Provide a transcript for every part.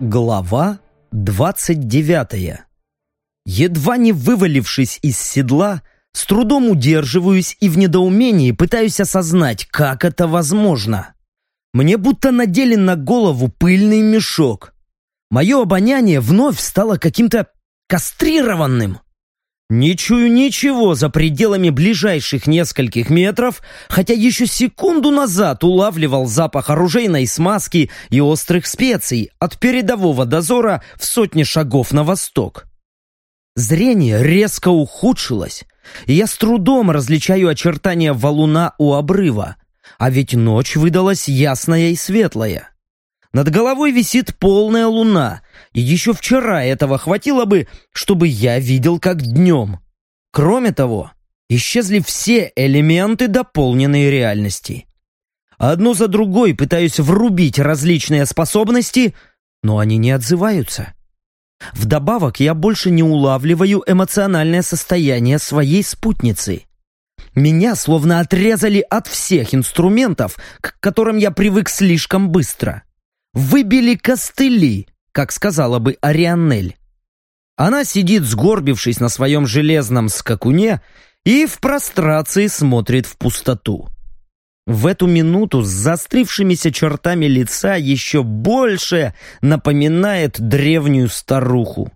Глава двадцать девятая. Едва не вывалившись из седла, с трудом удерживаюсь и в недоумении пытаюсь осознать, как это возможно. Мне будто надели на голову пыльный мешок. Мое обоняние вновь стало каким-то кастрированным. Не чую ничего за пределами ближайших нескольких метров, хотя еще секунду назад улавливал запах оружейной смазки и острых специй от передового дозора в сотни шагов на восток. Зрение резко ухудшилось, и я с трудом различаю очертания валуна у обрыва, а ведь ночь выдалась ясная и светлая. Над головой висит полная луна, и еще вчера этого хватило бы, чтобы я видел как днем. Кроме того, исчезли все элементы дополненной реальности. Одну за другой пытаюсь врубить различные способности, но они не отзываются. Вдобавок я больше не улавливаю эмоциональное состояние своей спутницы. Меня словно отрезали от всех инструментов, к которым я привык слишком быстро выбили костыли, как сказала бы Арианнель. Она сидит, сгорбившись на своем железном скакуне, и в прострации смотрит в пустоту. В эту минуту с заострившимися чертами лица еще больше напоминает древнюю старуху.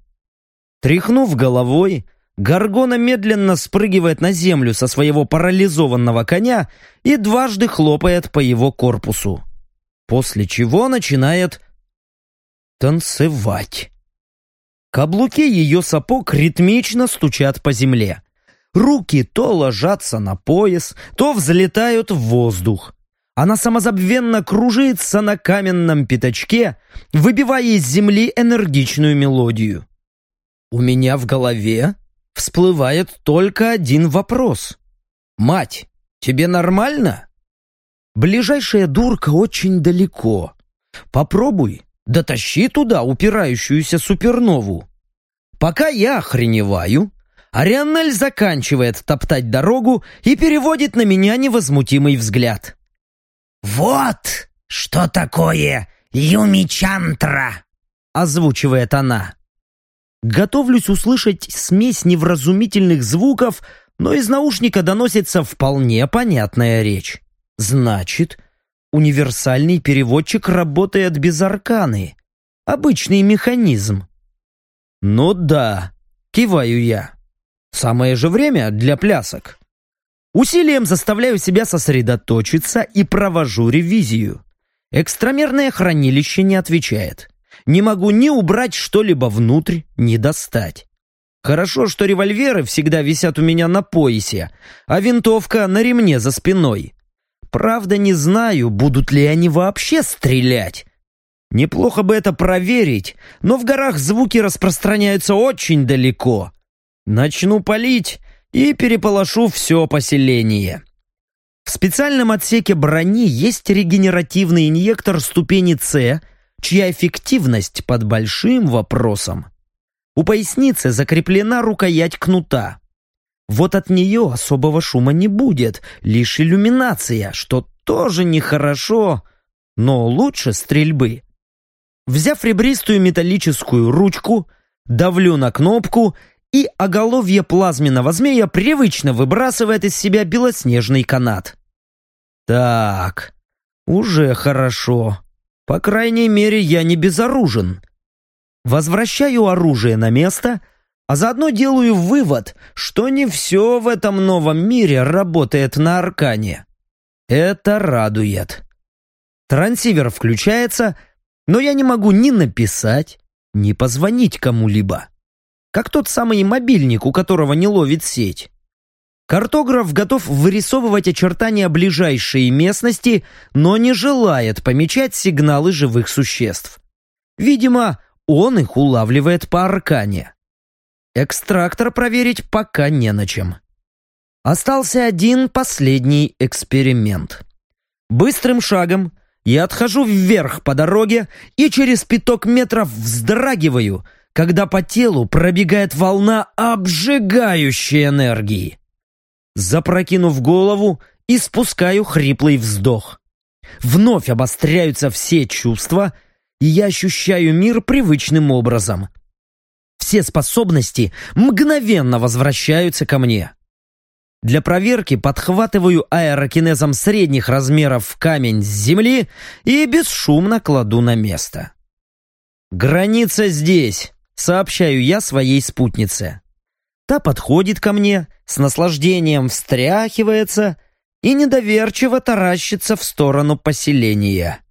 Тряхнув головой, Гаргона медленно спрыгивает на землю со своего парализованного коня и дважды хлопает по его корпусу после чего начинает танцевать. Каблуки ее сапог ритмично стучат по земле. Руки то ложатся на пояс, то взлетают в воздух. Она самозабвенно кружится на каменном пятачке, выбивая из земли энергичную мелодию. У меня в голове всплывает только один вопрос. «Мать, тебе нормально?» Ближайшая дурка очень далеко. Попробуй, дотащи туда упирающуюся супернову. Пока я охреневаю, Арианнель заканчивает топтать дорогу и переводит на меня невозмутимый взгляд. «Вот что такое Юмичантра!» — озвучивает она. Готовлюсь услышать смесь невразумительных звуков, но из наушника доносится вполне понятная речь. Значит, универсальный переводчик работает без арканы. Обычный механизм. Ну да, киваю я. Самое же время для плясок. Усилием заставляю себя сосредоточиться и провожу ревизию. Экстрамерное хранилище не отвечает. Не могу ни убрать что-либо внутрь, ни достать. Хорошо, что револьверы всегда висят у меня на поясе, а винтовка на ремне за спиной. Правда, не знаю, будут ли они вообще стрелять. Неплохо бы это проверить, но в горах звуки распространяются очень далеко. Начну палить и переполошу все поселение. В специальном отсеке брони есть регенеративный инъектор ступени С, чья эффективность под большим вопросом. У поясницы закреплена рукоять кнута. Вот от нее особого шума не будет, лишь иллюминация, что тоже нехорошо, но лучше стрельбы. Взяв ребристую металлическую ручку, давлю на кнопку, и оголовье плазменного змея привычно выбрасывает из себя белоснежный канат. Так, уже хорошо. По крайней мере, я не безоружен. Возвращаю оружие на место — а заодно делаю вывод, что не все в этом новом мире работает на аркане. Это радует. Трансивер включается, но я не могу ни написать, ни позвонить кому-либо. Как тот самый мобильник, у которого не ловит сеть. Картограф готов вырисовывать очертания ближайшей местности, но не желает помечать сигналы живых существ. Видимо, он их улавливает по аркане. Экстрактор проверить пока не на чем. Остался один последний эксперимент. Быстрым шагом я отхожу вверх по дороге и через пяток метров вздрагиваю, когда по телу пробегает волна обжигающей энергии. Запрокинув голову, испускаю хриплый вздох. Вновь обостряются все чувства, и я ощущаю мир привычным образом. Все способности мгновенно возвращаются ко мне. Для проверки подхватываю аэрокинезом средних размеров камень с земли и бесшумно кладу на место. «Граница здесь», — сообщаю я своей спутнице. Та подходит ко мне, с наслаждением встряхивается и недоверчиво таращится в сторону поселения.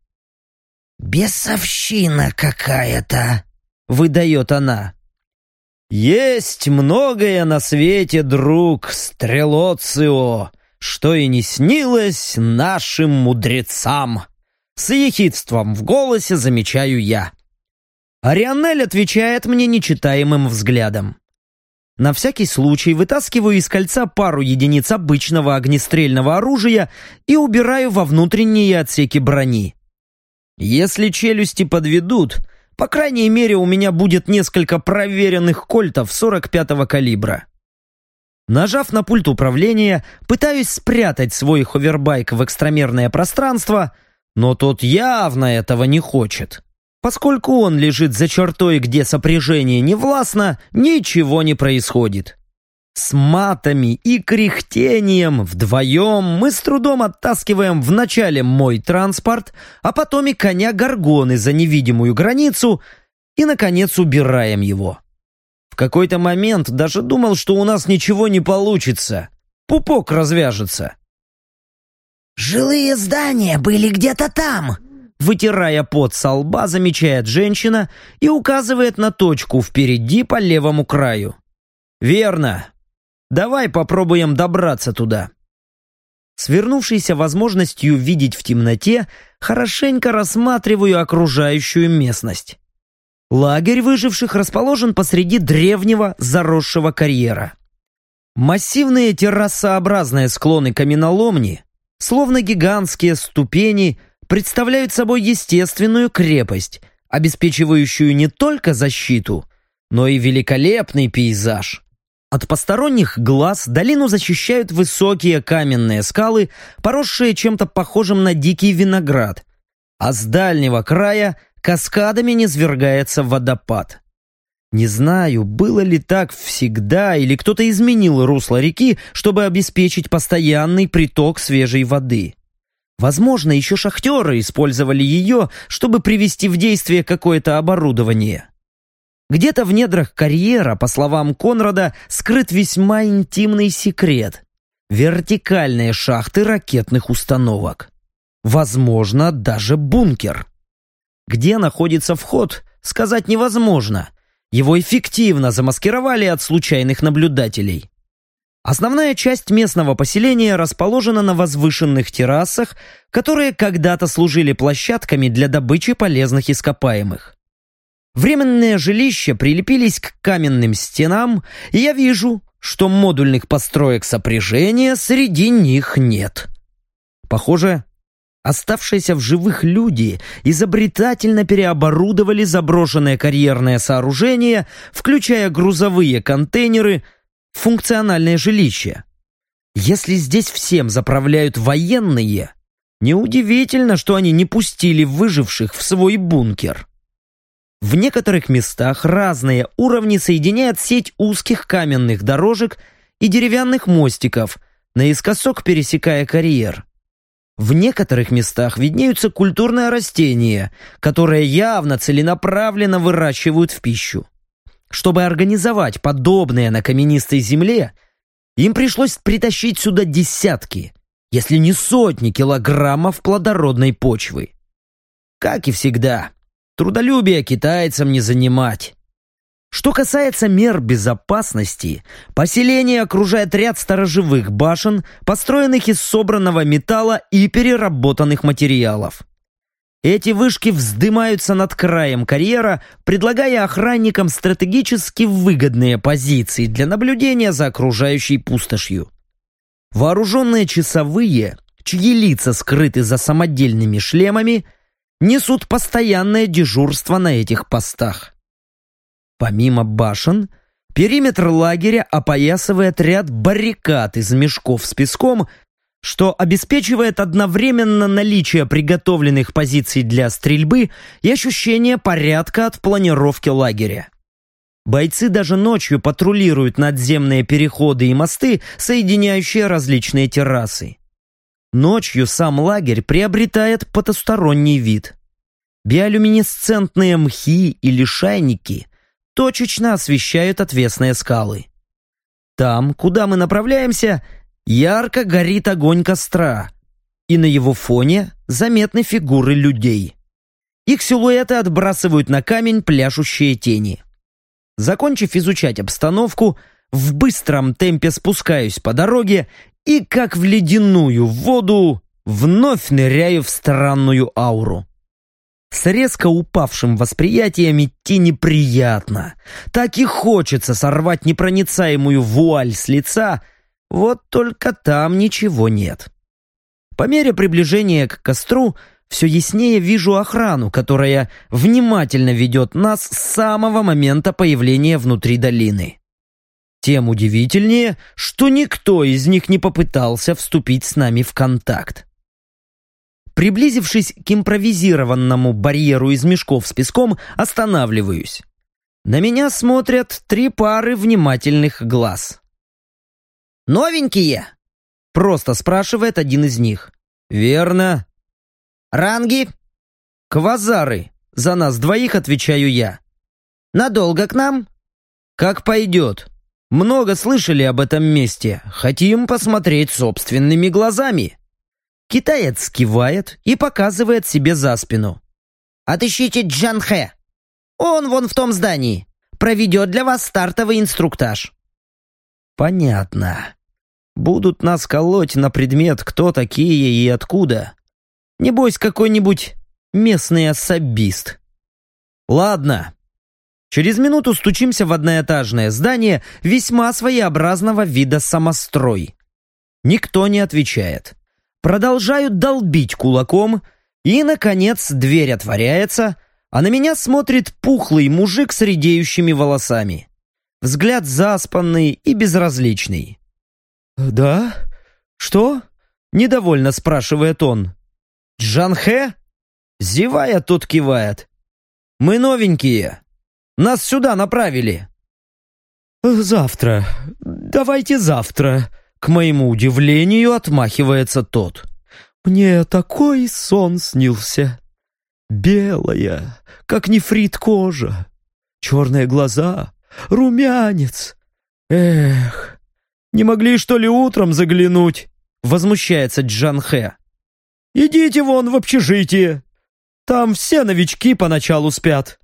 «Бесовщина какая-то», — выдает она. «Есть многое на свете, друг, стрелоцио, что и не снилось нашим мудрецам!» С ехидством в голосе замечаю я. Арианель отвечает мне нечитаемым взглядом. На всякий случай вытаскиваю из кольца пару единиц обычного огнестрельного оружия и убираю во внутренние отсеки брони. Если челюсти подведут, по крайней мере у меня будет несколько проверенных кольтов 45-го калибра. Нажав на пульт управления, пытаюсь спрятать свой ховербайк в экстрамерное пространство, но тот явно этого не хочет. Поскольку он лежит за чертой, где сопряжение не властно, ничего не происходит. С матами и кряхтением вдвоем мы с трудом оттаскиваем вначале мой транспорт, а потом и коня Гаргоны за невидимую границу и, наконец, убираем его. В какой-то момент даже думал, что у нас ничего не получится. Пупок развяжется. «Жилые здания были где-то там», Вытирая пот со лба, замечает женщина и указывает на точку впереди по левому краю. «Верно. Давай попробуем добраться туда». Свернувшийся возможностью видеть в темноте, хорошенько рассматриваю окружающую местность. Лагерь выживших расположен посреди древнего заросшего карьера. Массивные террасообразные склоны каменоломни, словно гигантские ступени – представляют собой естественную крепость, обеспечивающую не только защиту, но и великолепный пейзаж. От посторонних глаз долину защищают высокие каменные скалы, поросшие чем-то похожим на дикий виноград, а с дальнего края каскадами низвергается водопад. Не знаю, было ли так всегда, или кто-то изменил русло реки, чтобы обеспечить постоянный приток свежей воды. Возможно, еще шахтеры использовали ее, чтобы привести в действие какое-то оборудование. Где-то в недрах карьера, по словам Конрада, скрыт весьма интимный секрет. Вертикальные шахты ракетных установок. Возможно, даже бункер. Где находится вход, сказать невозможно. Его эффективно замаскировали от случайных наблюдателей. Основная часть местного поселения расположена на возвышенных террасах, которые когда-то служили площадками для добычи полезных ископаемых. Временные жилища прилепились к каменным стенам, и я вижу, что модульных построек сопряжения среди них нет. Похоже, оставшиеся в живых люди изобретательно переоборудовали заброшенное карьерное сооружение, включая грузовые контейнеры – функциональное жилище. Если здесь всем заправляют военные, неудивительно, что они не пустили выживших в свой бункер. В некоторых местах разные уровни соединяют сеть узких каменных дорожек и деревянных мостиков, наискосок пересекая карьер. В некоторых местах виднеются культурные растения, которые явно целенаправленно выращивают в пищу. Чтобы организовать подобное на каменистой земле, им пришлось притащить сюда десятки, если не сотни килограммов плодородной почвы. Как и всегда, трудолюбие китайцам не занимать. Что касается мер безопасности, поселение окружает ряд сторожевых башен, построенных из собранного металла и переработанных материалов. Эти вышки вздымаются над краем карьера, предлагая охранникам стратегически выгодные позиции для наблюдения за окружающей пустошью. Вооруженные часовые, чьи лица скрыты за самодельными шлемами, несут постоянное дежурство на этих постах. Помимо башен, периметр лагеря опоясывает ряд баррикад из мешков с песком, что обеспечивает одновременно наличие приготовленных позиций для стрельбы и ощущение порядка от планировки лагеря. Бойцы даже ночью патрулируют надземные переходы и мосты, соединяющие различные террасы. Ночью сам лагерь приобретает потусторонний вид. Биолюминесцентные мхи или шайники точечно освещают отвесные скалы. Там, куда мы направляемся, ярко горит огонь костра, и на его фоне заметны фигуры людей. Их силуэты отбрасывают на камень пляшущие тени. Закончив изучать обстановку, в быстром темпе спускаюсь по дороге и, как в ледяную воду, вновь ныряю в странную ауру. С резко упавшим восприятием идти неприятно. Так и хочется сорвать непроницаемую вуаль с лица, вот только там ничего нет. По мере приближения к костру все яснее вижу охрану, которая внимательно ведет нас с самого момента появления внутри долины. Тем удивительнее, что никто из них не попытался вступить с нами в контакт. Приблизившись к импровизированному барьеру из мешков с песком, останавливаюсь. На меня смотрят три пары внимательных глаз. «Новенькие?» — просто спрашивает один из них. «Верно». «Ранги?» «Квазары. За нас двоих отвечаю я». «Надолго к нам?» «Как пойдет. Много слышали об этом месте. Хотим посмотреть собственными глазами». Китаец кивает и показывает себе за спину. «Отыщите Джанхэ. Он вон в том здании. Проведет для вас стартовый инструктаж». «Понятно. Будут нас колоть на предмет, кто такие и откуда. Небось, какой-нибудь местный особист». «Ладно». Через минуту стучимся в одноэтажное здание весьма своеобразного вида самострой. Никто не отвечает продолжаю долбить кулаком, и, наконец, дверь отворяется, а на меня смотрит пухлый мужик с редеющими волосами. Взгляд заспанный и безразличный. «Да? Что?» — недовольно спрашивает он. «Джанхэ?» Зевая, тот кивает. «Мы новенькие. Нас сюда направили». «Завтра. Давайте завтра», к моему удивлению, отмахивается тот. «Мне такой сон снился. Белая, как нефрит кожа, черные глаза, румянец. Эх, не могли, что ли, утром заглянуть?» Возмущается Джан Хэ. «Идите вон в общежитие. Там все новички поначалу спят».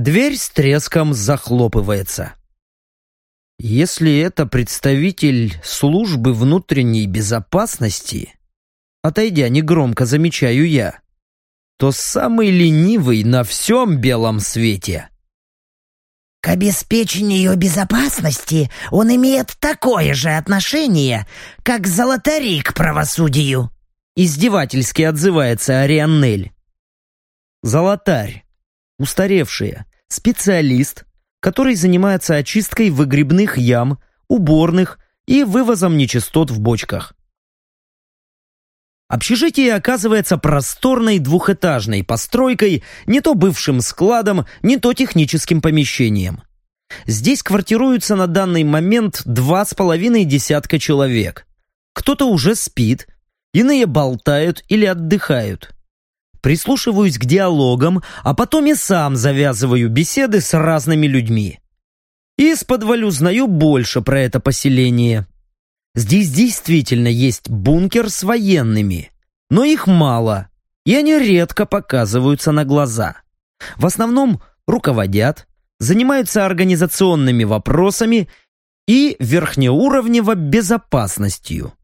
Дверь с треском захлопывается. Если это представитель службы внутренней безопасности, отойдя негромко замечаю я, то самый ленивый на всем белом свете. К обеспечению безопасности он имеет такое же отношение, как золотари к правосудию. Издевательски отзывается Арианнель. Золотарь. Устаревшая. Специалист, который занимается очисткой выгребных ям, уборных и вывозом нечистот в бочках. Общежитие оказывается просторной двухэтажной постройкой, не то бывшим складом, не то техническим помещением. Здесь квартируются на данный момент два с половиной десятка человек. Кто-то уже спит, иные болтают или отдыхают прислушиваюсь к диалогам, а потом и сам завязываю беседы с разными людьми. Из-под узнаю больше про это поселение. Здесь действительно есть бункер с военными, но их мало, и они редко показываются на глаза. В основном руководят, занимаются организационными вопросами и верхнеуровнево безопасностью.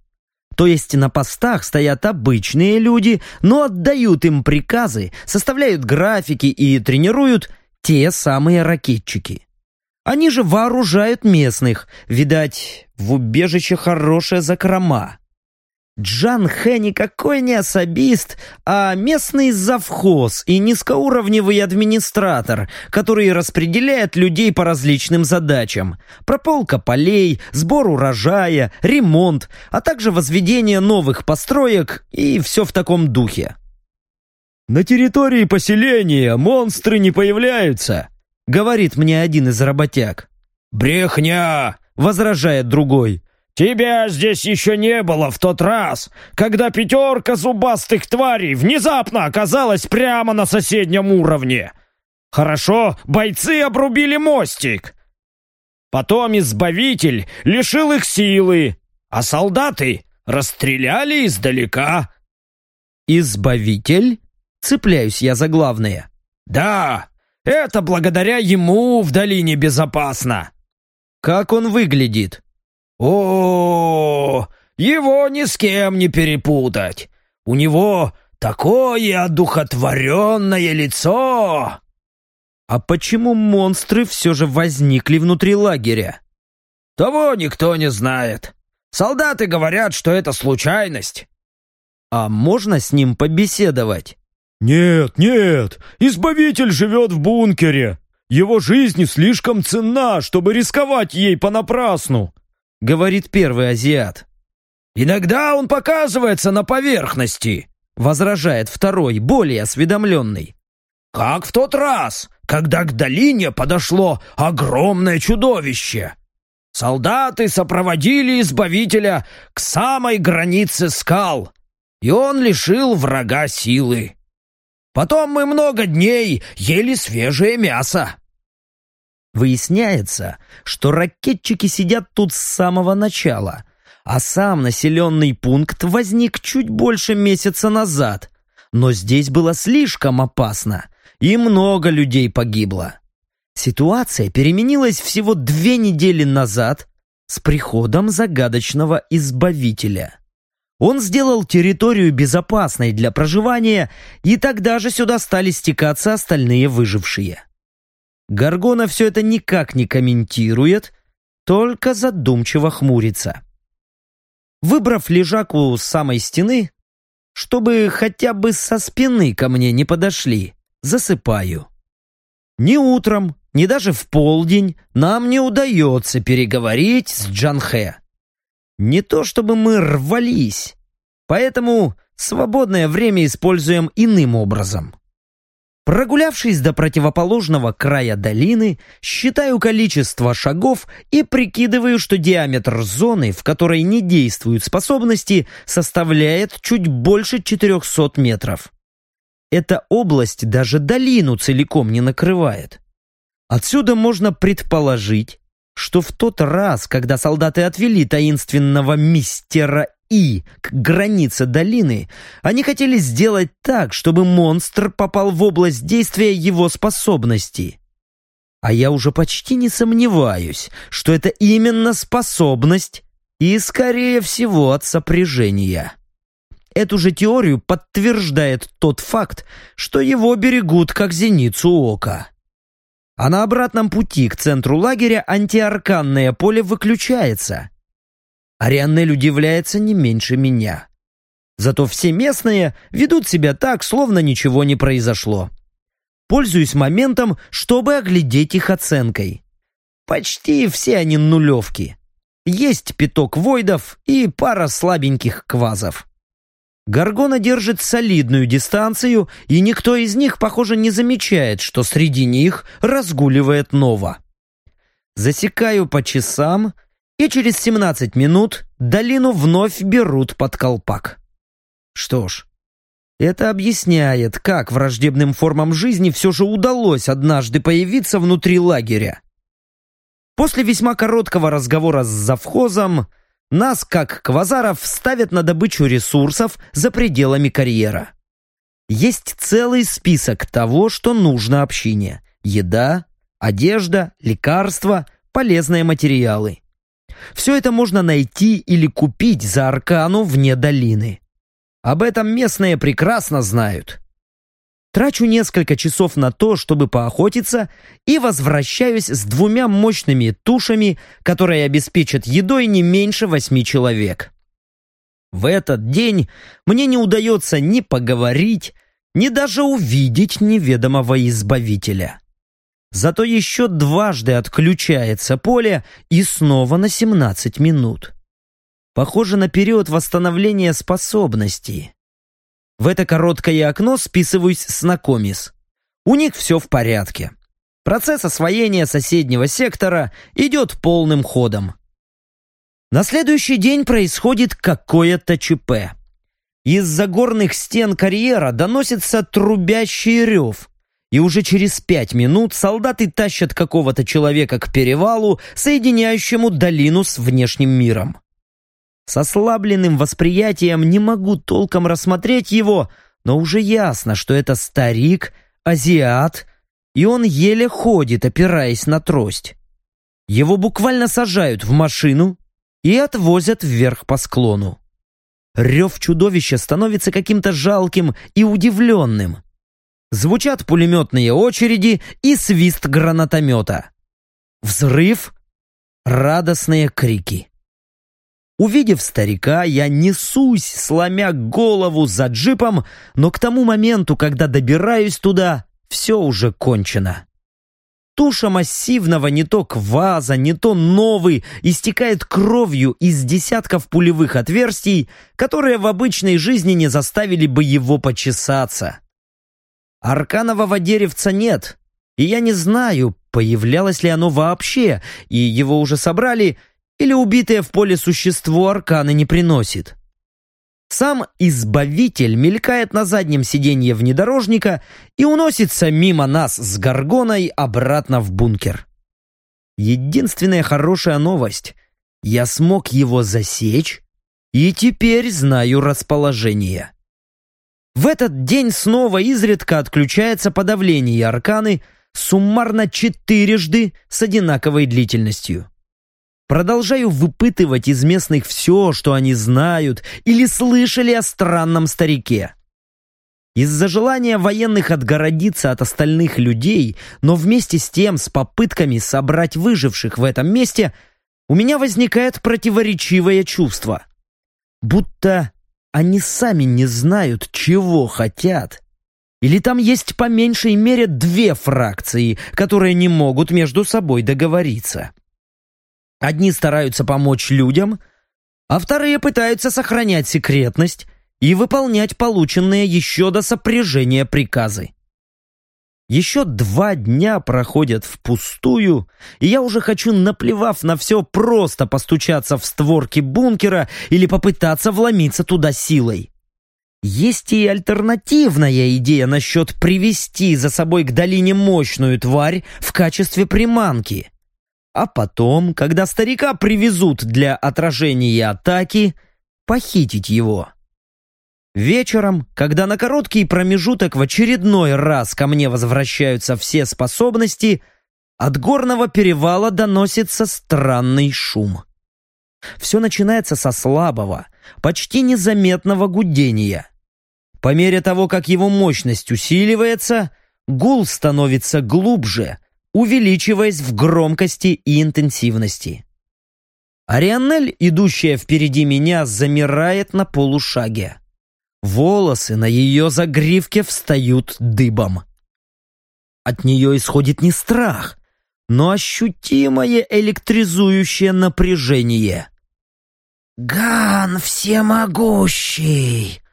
То есть на постах стоят обычные люди, но отдают им приказы, составляют графики и тренируют те самые ракетчики. Они же вооружают местных, видать, в убежище хорошая закрома. Джан Хэ никакой не особист, а местный завхоз и низкоуровневый администратор, который распределяет людей по различным задачам. Прополка полей, сбор урожая, ремонт, а также возведение новых построек и все в таком духе. «На территории поселения монстры не появляются», — говорит мне один из работяг. «Брехня!» — возражает другой. «Тебя здесь еще не было в тот раз, когда пятерка зубастых тварей внезапно оказалась прямо на соседнем уровне. Хорошо, бойцы обрубили мостик. Потом Избавитель лишил их силы, а солдаты расстреляли издалека». «Избавитель?» Цепляюсь я за главное. «Да, это благодаря ему в долине безопасно». «Как он выглядит?» О, его ни с кем не перепутать. У него такое одухотворенное лицо. А почему монстры все же возникли внутри лагеря? Того никто не знает. Солдаты говорят, что это случайность. А можно с ним побеседовать? Нет, нет, Избавитель живет в бункере. Его жизнь слишком ценна, чтобы рисковать ей понапрасну. — говорит первый азиат. «Иногда он показывается на поверхности», — возражает второй, более осведомленный. «Как в тот раз, когда к долине подошло огромное чудовище. Солдаты сопроводили Избавителя к самой границе скал, и он лишил врага силы. Потом мы много дней ели свежее мясо». Выясняется, что ракетчики сидят тут с самого начала, а сам населенный пункт возник чуть больше месяца назад. Но здесь было слишком опасно, и много людей погибло. Ситуация переменилась всего две недели назад с приходом загадочного избавителя. Он сделал территорию безопасной для проживания, и тогда же сюда стали стекаться остальные выжившие. Гаргона все это никак не комментирует, только задумчиво хмурится. Выбрав лежаку с самой стены, чтобы хотя бы со спины ко мне не подошли, засыпаю. Ни утром, ни даже в полдень нам не удается переговорить с Джанхэ. Не то чтобы мы рвались, поэтому свободное время используем иным образом. Прогулявшись до противоположного края долины, считаю количество шагов и прикидываю, что диаметр зоны, в которой не действуют способности, составляет чуть больше 400 метров. Эта область даже долину целиком не накрывает. Отсюда можно предположить, что в тот раз, когда солдаты отвели таинственного мистера и к границе долины, они хотели сделать так, чтобы монстр попал в область действия его способностей. А я уже почти не сомневаюсь, что это именно способность и, скорее всего, от сопряжения. Эту же теорию подтверждает тот факт, что его берегут как зеницу ока. А на обратном пути к центру лагеря антиарканное поле выключается – Арианнель удивляется не меньше меня. Зато все местные ведут себя так, словно ничего не произошло. Пользуюсь моментом, чтобы оглядеть их оценкой. Почти все они нулевки. Есть пяток войдов и пара слабеньких квазов. Гаргона держит солидную дистанцию, и никто из них, похоже, не замечает, что среди них разгуливает Нова. Засекаю по часам и через 17 минут долину вновь берут под колпак. Что ж, это объясняет, как враждебным формам жизни все же удалось однажды появиться внутри лагеря. После весьма короткого разговора с завхозом нас, как квазаров, ставят на добычу ресурсов за пределами карьера. Есть целый список того, что нужно общине. Еда, одежда, лекарства, полезные материалы. Все это можно найти или купить за аркану вне долины. Об этом местные прекрасно знают. Трачу несколько часов на то, чтобы поохотиться, и возвращаюсь с двумя мощными тушами, которые обеспечат едой не меньше восьми человек. В этот день мне не удается ни поговорить, ни даже увидеть неведомого избавителя. Зато еще дважды отключается поле и снова на 17 минут. Похоже на период восстановления способностей. В это короткое окно списываюсь с Накомис. У них все в порядке. Процесс освоения соседнего сектора идет полным ходом. На следующий день происходит какое-то ЧП. Из-за горных стен карьера доносится трубящий рев, и уже через пять минут солдаты тащат какого-то человека к перевалу, соединяющему долину с внешним миром. С ослабленным восприятием не могу толком рассмотреть его, но уже ясно, что это старик, азиат, и он еле ходит, опираясь на трость. Его буквально сажают в машину, и отвозят вверх по склону. Рев чудовища становится каким-то жалким и удивленным. Звучат пулеметные очереди и свист гранатомета. Взрыв, радостные крики. Увидев старика, я несусь, сломя голову за джипом, но к тому моменту, когда добираюсь туда, все уже кончено. Туша массивного не то кваза, не то новый истекает кровью из десятков пулевых отверстий, которые в обычной жизни не заставили бы его почесаться. Арканового деревца нет, и я не знаю, появлялось ли оно вообще, и его уже собрали, или убитое в поле существо арканы не приносит. Сам избавитель мелькает на заднем сиденье внедорожника и уносится мимо нас с горгоной обратно в бункер. Единственная хорошая новость — я смог его засечь и теперь знаю расположение. В этот день снова изредка отключается подавление арканы суммарно четырежды с одинаковой длительностью. Продолжаю выпытывать из местных все, что они знают или слышали о странном старике. Из-за желания военных отгородиться от остальных людей, но вместе с тем с попытками собрать выживших в этом месте, у меня возникает противоречивое чувство. Будто они сами не знают, чего хотят. Или там есть по меньшей мере две фракции, которые не могут между собой договориться. Одни стараются помочь людям, а вторые пытаются сохранять секретность и выполнять полученные еще до сопряжения приказы. Еще два дня проходят впустую, и я уже хочу, наплевав на все, просто постучаться в створки бункера или попытаться вломиться туда силой. Есть и альтернативная идея насчет привести за собой к долине мощную тварь в качестве приманки. А потом, когда старика привезут для отражения атаки, похитить его. Вечером, когда на короткий промежуток в очередной раз ко мне возвращаются все способности, от горного перевала доносится странный шум. Все начинается со слабого, почти незаметного гудения. По мере того, как его мощность усиливается, гул становится глубже, увеличиваясь в громкости и интенсивности. Арианель, идущая впереди меня, замирает на полушаге. Волосы на ее загривке встают дыбом. От нее исходит не страх, но ощутимое электризующее напряжение. «Ган всемогущий!»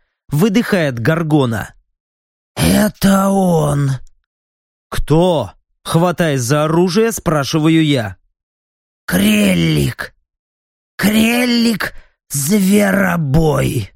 — выдыхает Гаргона. «Это он!» «Кто?» Хватаясь за оружие, спрашиваю я. «Креллик! Креллик Зверобой!»